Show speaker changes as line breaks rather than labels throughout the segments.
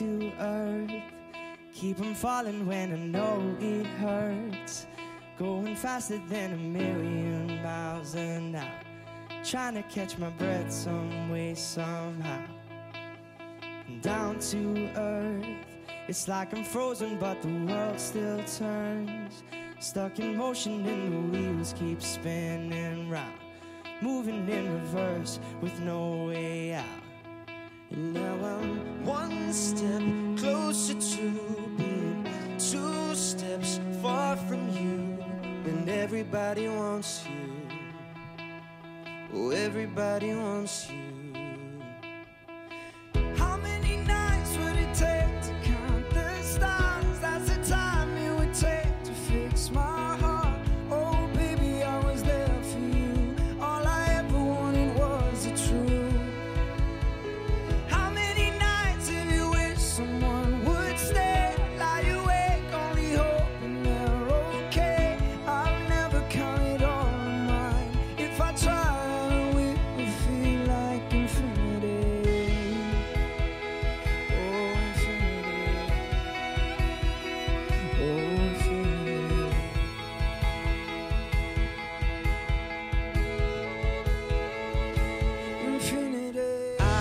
to earth. Keep on falling when I know it hurts. Going faster than a million miles an hour. Trying to catch my breath some way, somehow. Down to earth. It's like I'm frozen, but the world still turns. Stuck in motion, and the wheels keep spinning round. Moving in reverse with no way out. And now I'm one step closer to being two steps far from you. And everybody wants you. Oh, everybody wants you.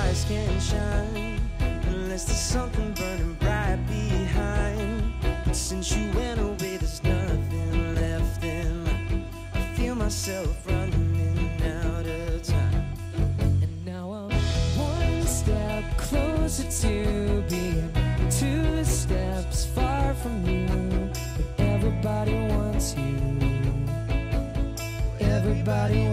Eyes can't shine unless there's something burning bright behind. But since you went away, there's nothing left in mine. I feel myself running out of time. And now I'm one step closer to being two steps far from you. But everybody wants you. Everybody.